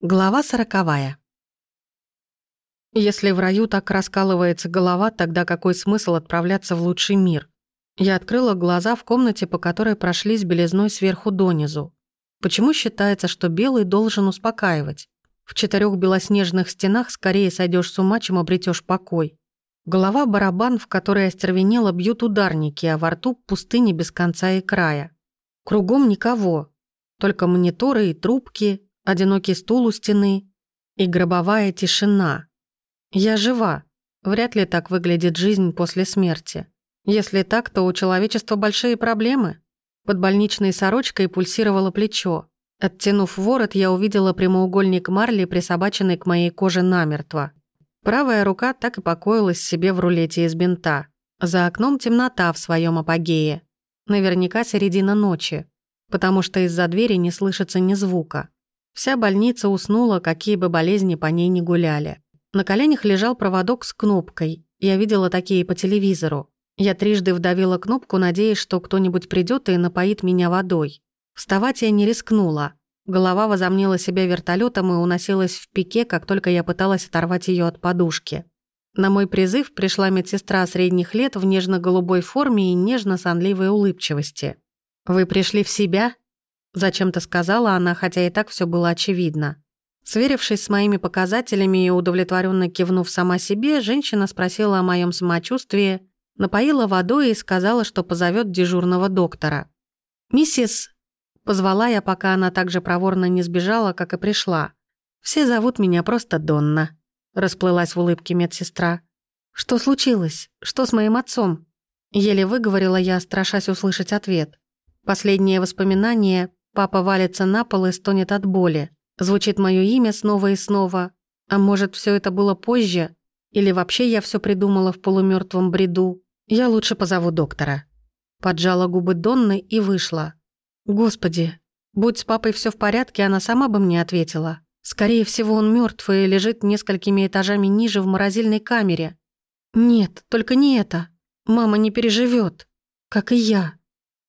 Глава сороковая. Если в раю так раскалывается голова, тогда какой смысл отправляться в лучший мир? Я открыла глаза в комнате, по которой прошлись белизной сверху донизу. Почему считается, что белый должен успокаивать? В четырех белоснежных стенах скорее сойдешь с ума, чем обретешь покой. Голова – барабан, в который остервенело бьют ударники, а во рту – пустыни без конца и края. Кругом никого. Только мониторы и трубки, одинокий стул у стены и гробовая тишина. Я жива. Вряд ли так выглядит жизнь после смерти. Если так, то у человечества большие проблемы. Под больничной сорочкой пульсировало плечо. Оттянув ворот, я увидела прямоугольник марли, присобаченный к моей коже намертво. Правая рука так и покоилась себе в рулете из бинта. За окном темнота в своем апогее. Наверняка середина ночи, потому что из-за двери не слышится ни звука. Вся больница уснула, какие бы болезни по ней не гуляли. На коленях лежал проводок с кнопкой. Я видела такие по телевизору. Я трижды вдавила кнопку, надеясь, что кто-нибудь придет и напоит меня водой. Вставать я не рискнула. Голова возомнила себя вертолетом и уносилась в пике, как только я пыталась оторвать ее от подушки. На мой призыв пришла медсестра средних лет в нежно-голубой форме и нежно-сонливой улыбчивости. «Вы пришли в себя?» Зачем-то сказала она, хотя и так все было очевидно. Сверившись с моими показателями и удовлетворенно кивнув сама себе, женщина спросила о моем самочувствии, напоила водой и сказала, что позовет дежурного доктора. «Миссис...» Позвала я, пока она так же проворно не сбежала, как и пришла. «Все зовут меня просто Донна», — расплылась в улыбке медсестра. «Что случилось? Что с моим отцом?» Еле выговорила я, страшась услышать ответ. Последнее воспоминание Папа валится на пол и стонет от боли. Звучит мое имя снова и снова. А может, все это было позже? Или вообще я все придумала в полумертвом бреду? Я лучше позову доктора. Поджала губы Донны и вышла. Господи, будь с папой все в порядке, она сама бы мне ответила. Скорее всего, он мертв и лежит несколькими этажами ниже в морозильной камере. Нет, только не это. Мама не переживет, как и я.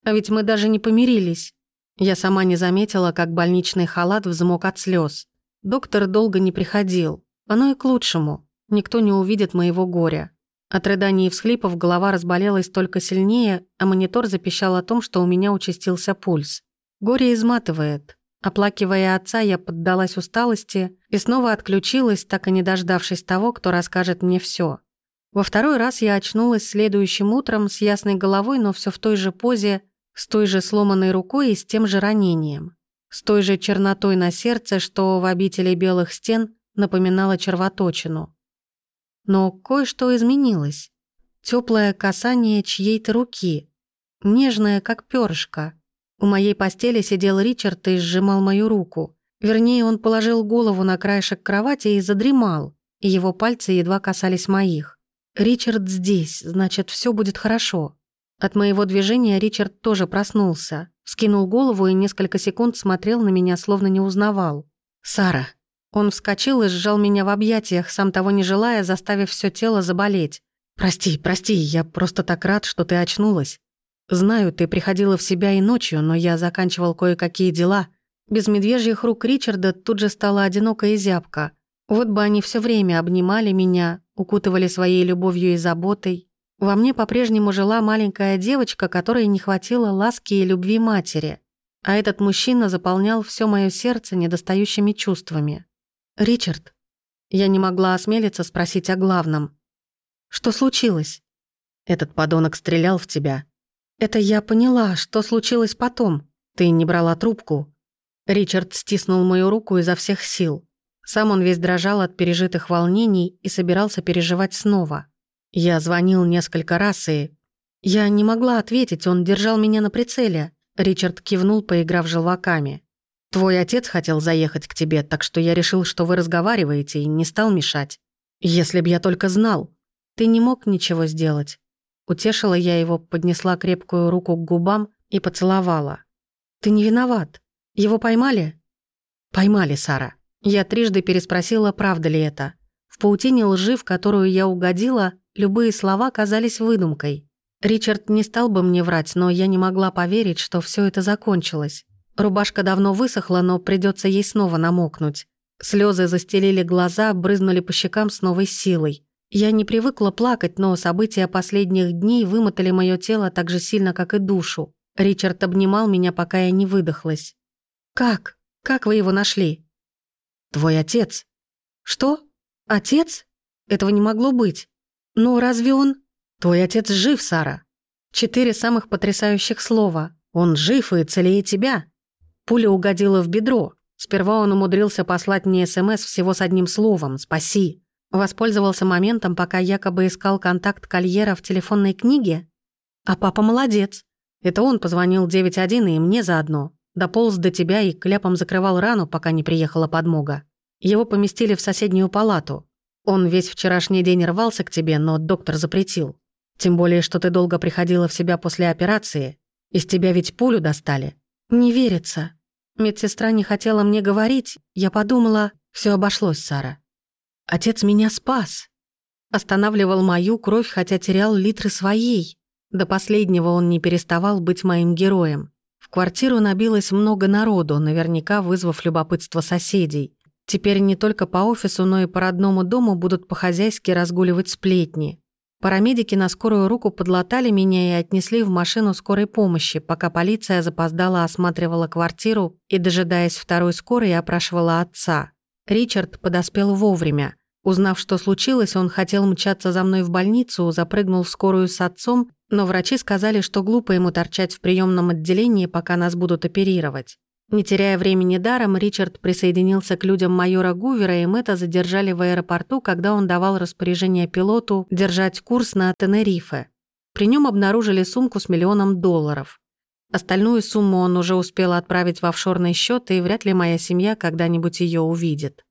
А ведь мы даже не помирились. Я сама не заметила, как больничный халат взмок от слез. Доктор долго не приходил. Оно и к лучшему. Никто не увидит моего горя. От рыданий и всхлипов голова разболелась только сильнее, а монитор запищал о том, что у меня участился пульс. Горе изматывает. Оплакивая отца, я поддалась усталости и снова отключилась, так и не дождавшись того, кто расскажет мне все. Во второй раз я очнулась следующим утром с ясной головой, но все в той же позе, с той же сломанной рукой и с тем же ранением. С той же чернотой на сердце, что в обители белых стен напоминало червоточину. Но кое-что изменилось. Теплое касание чьей-то руки, нежное, как перышко. У моей постели сидел Ричард и сжимал мою руку. Вернее, он положил голову на краешек кровати и задремал, и его пальцы едва касались моих. «Ричард здесь, значит, все будет хорошо». От моего движения Ричард тоже проснулся, скинул голову и несколько секунд смотрел на меня, словно не узнавал. «Сара». Он вскочил и сжал меня в объятиях, сам того не желая, заставив все тело заболеть. «Прости, прости, я просто так рад, что ты очнулась. Знаю, ты приходила в себя и ночью, но я заканчивал кое-какие дела. Без медвежьих рук Ричарда тут же стала одинокая зябка. Вот бы они все время обнимали меня, укутывали своей любовью и заботой, во мне по-прежнему жила маленькая девочка, которой не хватило ласки и любви матери. А этот мужчина заполнял все мое сердце недостающими чувствами. «Ричард». Я не могла осмелиться спросить о главном. «Что случилось?» «Этот подонок стрелял в тебя». «Это я поняла. Что случилось потом? Ты не брала трубку?» Ричард стиснул мою руку изо всех сил. Сам он весь дрожал от пережитых волнений и собирался переживать снова. Я звонил несколько раз и... Я не могла ответить, он держал меня на прицеле. Ричард кивнул, поиграв желваками. «Твой отец хотел заехать к тебе, так что я решил, что вы разговариваете, и не стал мешать. Если б я только знал. Ты не мог ничего сделать». Утешила я его, поднесла крепкую руку к губам и поцеловала. «Ты не виноват. Его поймали?» «Поймали, Сара». Я трижды переспросила, правда ли это. В паутине лжи, в которую я угодила, Любые слова казались выдумкой. Ричард не стал бы мне врать, но я не могла поверить, что все это закончилось. Рубашка давно высохла, но придется ей снова намокнуть. Слезы застелили глаза, брызнули по щекам с новой силой. Я не привыкла плакать, но события последних дней вымотали мое тело так же сильно, как и душу. Ричард обнимал меня, пока я не выдохлась. «Как? Как вы его нашли?» «Твой отец». «Что? Отец? Этого не могло быть. Ну, разве он...» «Твой отец жив, Сара». Четыре самых потрясающих слова. «Он жив и целее тебя». Пуля угодила в бедро. Сперва он умудрился послать мне СМС всего с одним словом «Спаси». Воспользовался моментом, пока якобы искал контакт Кольера в телефонной книге. А папа молодец. Это он позвонил 91 и мне заодно. Дополз до тебя и кляпом закрывал рану, пока не приехала подмога. Его поместили в соседнюю палату. Он весь вчерашний день рвался к тебе, но доктор запретил. Тем более, что ты долго приходила в себя после операции. Из тебя ведь пулю достали. Не верится. Медсестра не хотела мне говорить. Я подумала, все обошлось, Сара. Отец меня спас. Останавливал мою кровь, хотя терял литры своей. До последнего он не переставал быть моим героем. В квартиру набилось много народу, наверняка вызвав любопытство соседей. Теперь не только по офису, но и по родному дому будут по-хозяйски разгуливать сплетни. Парамедики на скорую руку подлатали меня и отнесли в машину скорой помощи, пока полиция запоздала осматривала квартиру и, дожидаясь второй скорой, опрашивала отца. Ричард подоспел вовремя. Узнав, что случилось, он хотел мчаться за мной в больницу, запрыгнул в скорую с отцом, но врачи сказали, что глупо ему торчать в приемном отделении, пока нас будут оперировать. Не теряя времени даром, Ричард присоединился к людям майора Гувера, и Мэтта задержали в аэропорту, когда он давал распоряжение пилоту держать курс на Тенерифе. При нем обнаружили сумку с миллионом долларов. Остальную сумму он уже успел отправить в офшорный счет, и вряд ли моя семья когда-нибудь ее увидит.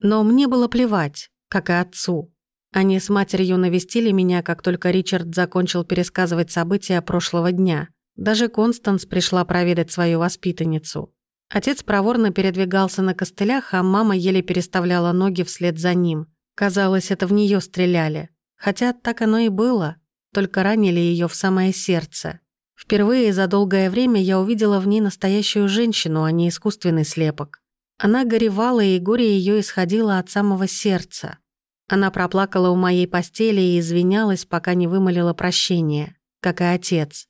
Но мне было плевать, как и отцу. Они с матерью навестили меня, как только Ричард закончил пересказывать события прошлого дня. Даже Констанс пришла проведать свою воспитанницу. Отец проворно передвигался на костылях, а мама еле переставляла ноги вслед за ним. Казалось, это в нее стреляли. Хотя так оно и было, только ранили ее в самое сердце. Впервые за долгое время я увидела в ней настоящую женщину, а не искусственный слепок. Она горевала, и горе ее исходило от самого сердца. Она проплакала у моей постели и извинялась, пока не вымолила прощения, как и отец.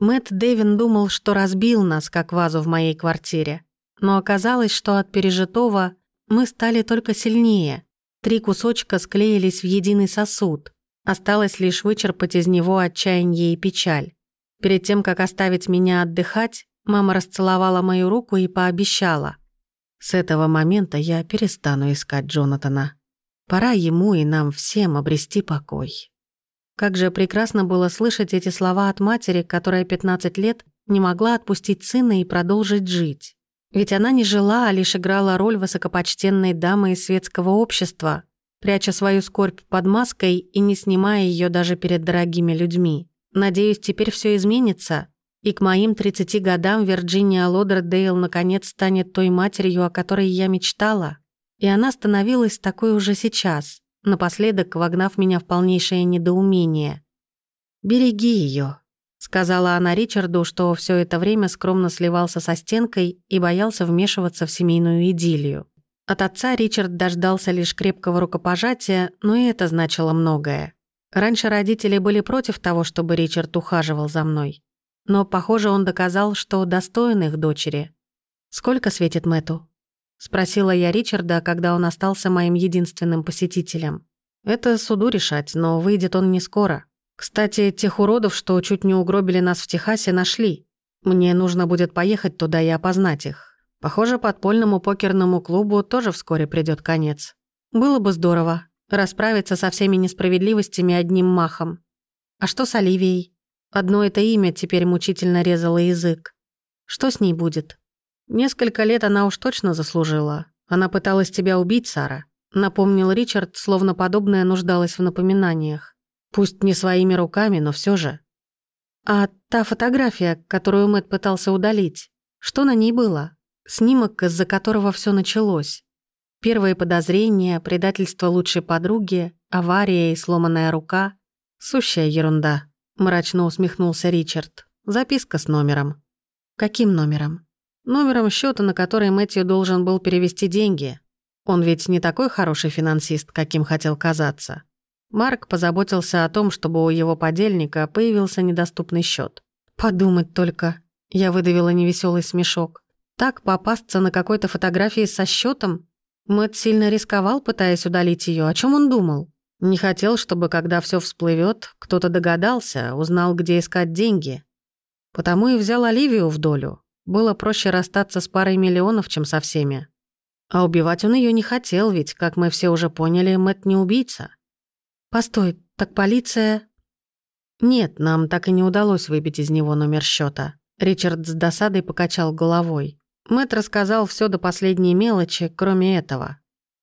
Мэтт Дэвин думал, что разбил нас, как вазу в моей квартире. Но оказалось, что от пережитого мы стали только сильнее. Три кусочка склеились в единый сосуд. Осталось лишь вычерпать из него отчаяние и печаль. Перед тем, как оставить меня отдыхать, мама расцеловала мою руку и пообещала. С этого момента я перестану искать Джонатана. Пора ему и нам всем обрести покой. Как же прекрасно было слышать эти слова от матери, которая 15 лет не могла отпустить сына и продолжить жить. Ведь она не жила, а лишь играла роль высокопочтенной дамы из светского общества, пряча свою скорбь под маской и не снимая ее даже перед дорогими людьми. Надеюсь, теперь все изменится, и к моим 30 годам Вирджиния Лодердейл наконец станет той матерью, о которой я мечтала. И она становилась такой уже сейчас, напоследок вогнав меня в полнейшее недоумение. «Береги ее, сказала она Ричарду, что все это время скромно сливался со стенкой и боялся вмешиваться в семейную идиллию. От отца Ричард дождался лишь крепкого рукопожатия, но и это значило многое. Раньше родители были против того, чтобы Ричард ухаживал за мной. Но, похоже, он доказал, что достоин их дочери. «Сколько светит Мэту? Спросила я Ричарда, когда он остался моим единственным посетителем. «Это суду решать, но выйдет он не скоро. Кстати, тех уродов, что чуть не угробили нас в Техасе, нашли. Мне нужно будет поехать туда и опознать их. Похоже, подпольному покерному клубу тоже вскоре придет конец. Было бы здорово расправиться со всеми несправедливостями одним махом. А что с Оливией? Одно это имя теперь мучительно резало язык. Что с ней будет? Несколько лет она уж точно заслужила. Она пыталась тебя убить, Сара. Напомнил Ричард, словно подобное нуждалось в напоминаниях. Пусть не своими руками, но все же. А та фотография, которую Мэтт пытался удалить, что на ней было? Снимок, из-за которого все началось. Первые подозрения, предательство лучшей подруги, авария и сломанная рука. Сущая ерунда мрачно усмехнулся Ричард. Записка с номером. Каким номером? Номером счета, на который Мэтью должен был перевести деньги. Он ведь не такой хороший финансист, каким хотел казаться. Марк позаботился о том, чтобы у его подельника появился недоступный счет. Подумать только. Я выдавила невеселый смешок. Так попасться на какой-то фотографии со счетом? Мэтт сильно рисковал, пытаясь удалить ее. О чем он думал? Не хотел, чтобы, когда все всплывет, кто-то догадался, узнал, где искать деньги. Потому и взял Оливию в долю. Было проще расстаться с парой миллионов, чем со всеми. А убивать он ее не хотел, ведь, как мы все уже поняли, Мэтт не убийца. «Постой, так полиция...» «Нет, нам так и не удалось выбить из него номер счета. Ричард с досадой покачал головой. Мэтт рассказал все до последней мелочи, кроме этого.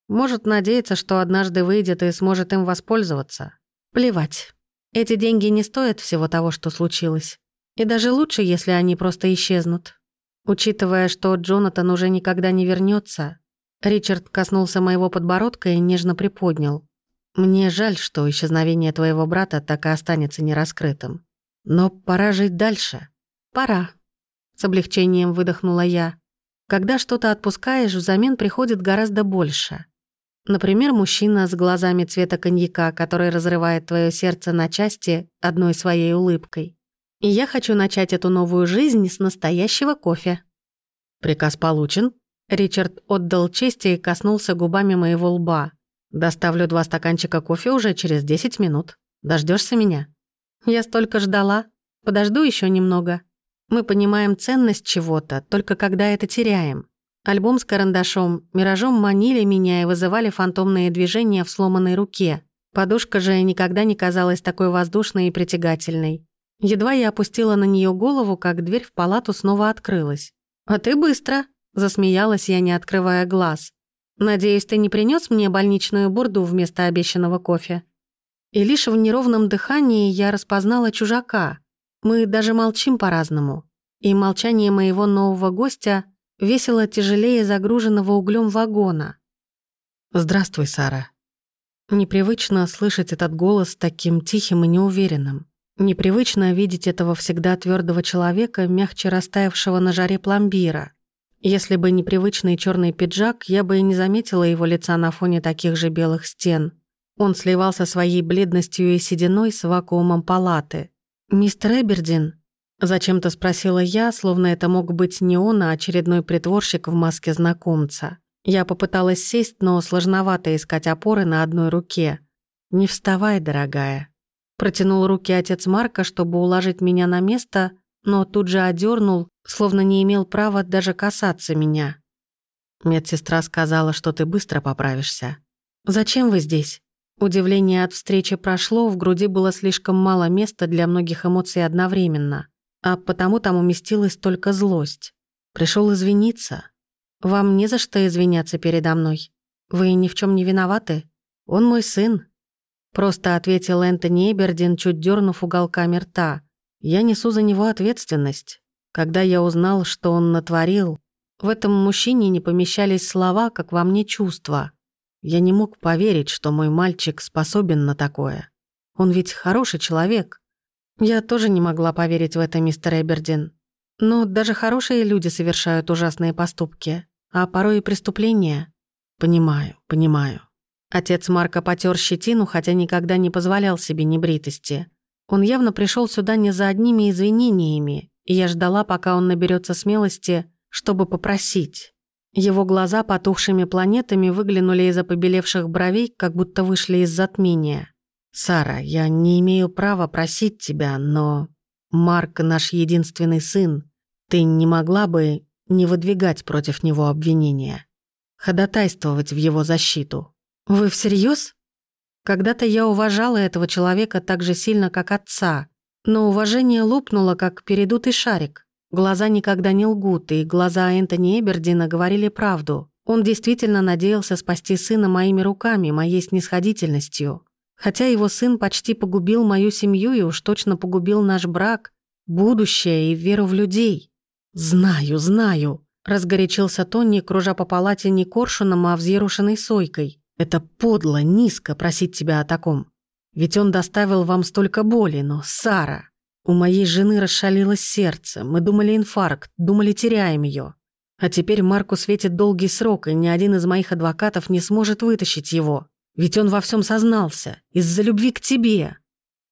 Может надеяться, что однажды выйдет и сможет им воспользоваться. Плевать. Эти деньги не стоят всего того, что случилось. И даже лучше, если они просто исчезнут. Учитывая, что Джонатан уже никогда не вернется, Ричард коснулся моего подбородка и нежно приподнял. «Мне жаль, что исчезновение твоего брата так и останется нераскрытым. Но пора жить дальше. Пора». С облегчением выдохнула я. Когда что-то отпускаешь, взамен приходит гораздо больше. Например, мужчина с глазами цвета коньяка, который разрывает твое сердце на части одной своей улыбкой. И я хочу начать эту новую жизнь с настоящего кофе. Приказ получен. Ричард отдал честь и коснулся губами моего лба. «Доставлю два стаканчика кофе уже через 10 минут. Дождешься меня?» «Я столько ждала. Подожду еще немного. Мы понимаем ценность чего-то, только когда это теряем. Альбом с карандашом, миражом манили меня и вызывали фантомные движения в сломанной руке. Подушка же никогда не казалась такой воздушной и притягательной. Едва я опустила на нее голову, как дверь в палату снова открылась. «А ты быстро!» Засмеялась я, не открывая глаз. «Надеюсь, ты не принес мне больничную бурду вместо обещанного кофе?» И лишь в неровном дыхании я распознала чужака. Мы даже молчим по-разному. И молчание моего нового гостя весело тяжелее загруженного углем вагона. «Здравствуй, Сара». Непривычно слышать этот голос таким тихим и неуверенным. Непривычно видеть этого всегда твердого человека, мягче растаявшего на жаре пломбира. Если бы не привычный черный пиджак, я бы и не заметила его лица на фоне таких же белых стен. Он сливался своей бледностью и сединой с вакуумом палаты. «Мистер Эбердин?» Зачем-то спросила я, словно это мог быть не он, а очередной притворщик в маске знакомца. Я попыталась сесть, но сложновато искать опоры на одной руке. «Не вставай, дорогая». Протянул руки отец Марка, чтобы уложить меня на место, но тут же одернул, словно не имел права даже касаться меня. Медсестра сказала, что ты быстро поправишься. «Зачем вы здесь?» Удивление от встречи прошло, в груди было слишком мало места для многих эмоций одновременно, а потому там уместилась только злость. Пришел извиниться. «Вам не за что извиняться передо мной. Вы ни в чем не виноваты. Он мой сын». Просто ответил Энтони Эбердин, чуть дернув уголками рта. «Я несу за него ответственность. Когда я узнал, что он натворил, в этом мужчине не помещались слова, как во мне чувства. Я не мог поверить, что мой мальчик способен на такое. Он ведь хороший человек. Я тоже не могла поверить в это, мистер Эбердин. Но даже хорошие люди совершают ужасные поступки, а порой и преступления. Понимаю, понимаю. Отец Марка потер щетину, хотя никогда не позволял себе небритости. Он явно пришел сюда не за одними извинениями, и я ждала, пока он наберется смелости, чтобы попросить. Его глаза потухшими планетами выглянули из-за побелевших бровей, как будто вышли из затмения. «Сара, я не имею права просить тебя, но... Марк — наш единственный сын. Ты не могла бы не выдвигать против него обвинения, ходатайствовать в его защиту?» «Вы всерьез? Когда-то я уважала этого человека так же сильно, как отца, но уважение лопнуло, как передутый шарик. Глаза никогда не лгут, и глаза Энтони Эбердина говорили правду. Он действительно надеялся спасти сына моими руками, моей снисходительностью. Хотя его сын почти погубил мою семью и уж точно погубил наш брак, будущее и веру в людей. «Знаю, знаю», — разгорячился Тони, кружа по палате не коршуном, а взъерушенной сойкой. «Это подло, низко просить тебя о таком. Ведь он доставил вам столько боли, но, Сара, у моей жены расшалилось сердце. Мы думали инфаркт, думали теряем ее. А теперь Марку светит долгий срок, и ни один из моих адвокатов не сможет вытащить его. Ведь он во всем сознался. Из-за любви к тебе.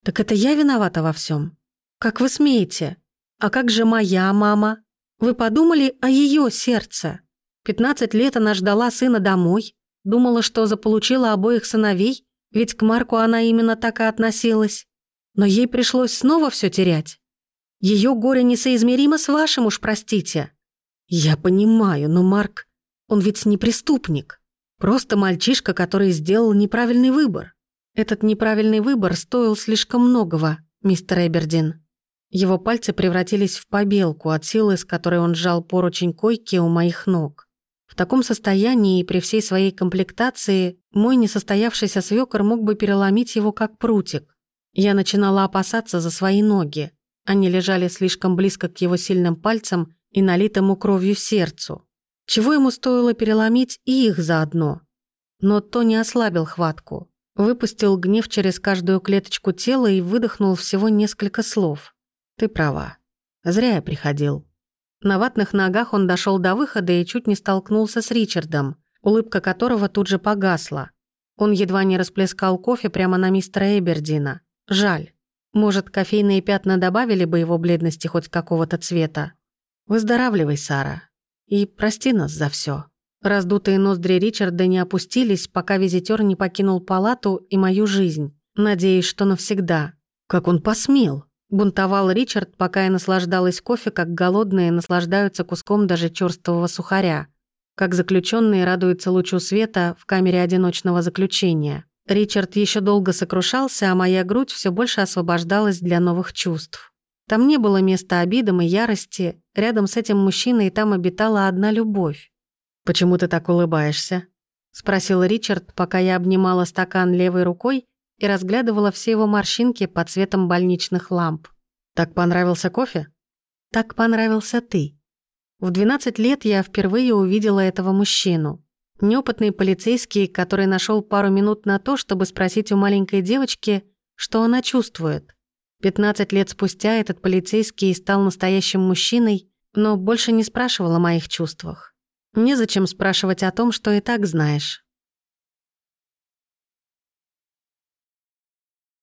Так это я виновата во всем? Как вы смеете? А как же моя мама? Вы подумали о ее сердце? 15 лет она ждала сына домой. Думала, что заполучила обоих сыновей, ведь к Марку она именно так и относилась. Но ей пришлось снова все терять. Ее горе несоизмеримо с вашим, уж простите. Я понимаю, но Марк, он ведь не преступник. Просто мальчишка, который сделал неправильный выбор. Этот неправильный выбор стоил слишком многого, мистер Эбердин. Его пальцы превратились в побелку от силы, с которой он сжал поручень койки у моих ног. В таком состоянии и при всей своей комплектации мой несостоявшийся свёкор мог бы переломить его как прутик. Я начинала опасаться за свои ноги. Они лежали слишком близко к его сильным пальцам и налитому кровью сердцу. Чего ему стоило переломить и их заодно? Но то не ослабил хватку. Выпустил гнев через каждую клеточку тела и выдохнул всего несколько слов. «Ты права. Зря я приходил». На ватных ногах он дошел до выхода и чуть не столкнулся с Ричардом, улыбка которого тут же погасла. Он едва не расплескал кофе прямо на мистера Эбердина. Жаль. Может, кофейные пятна добавили бы его бледности хоть какого-то цвета. Выздоравливай, Сара. И прости нас за все. Раздутые ноздри Ричарда не опустились, пока визитер не покинул палату и мою жизнь. Надеюсь, что навсегда. Как он посмел? Бунтовал Ричард, пока я наслаждалась кофе, как голодные наслаждаются куском даже черствого сухаря. Как заключенные радуются лучу света в камере одиночного заключения. Ричард еще долго сокрушался, а моя грудь все больше освобождалась для новых чувств. Там не было места обидам и ярости, рядом с этим мужчиной там обитала одна любовь. «Почему ты так улыбаешься?» — спросил Ричард, пока я обнимала стакан левой рукой и разглядывала все его морщинки под цветом больничных ламп. «Так понравился кофе?» «Так понравился ты». В 12 лет я впервые увидела этого мужчину. Неопытный полицейский, который нашел пару минут на то, чтобы спросить у маленькой девочки, что она чувствует. 15 лет спустя этот полицейский стал настоящим мужчиной, но больше не спрашивал о моих чувствах. Незачем спрашивать о том, что и так знаешь.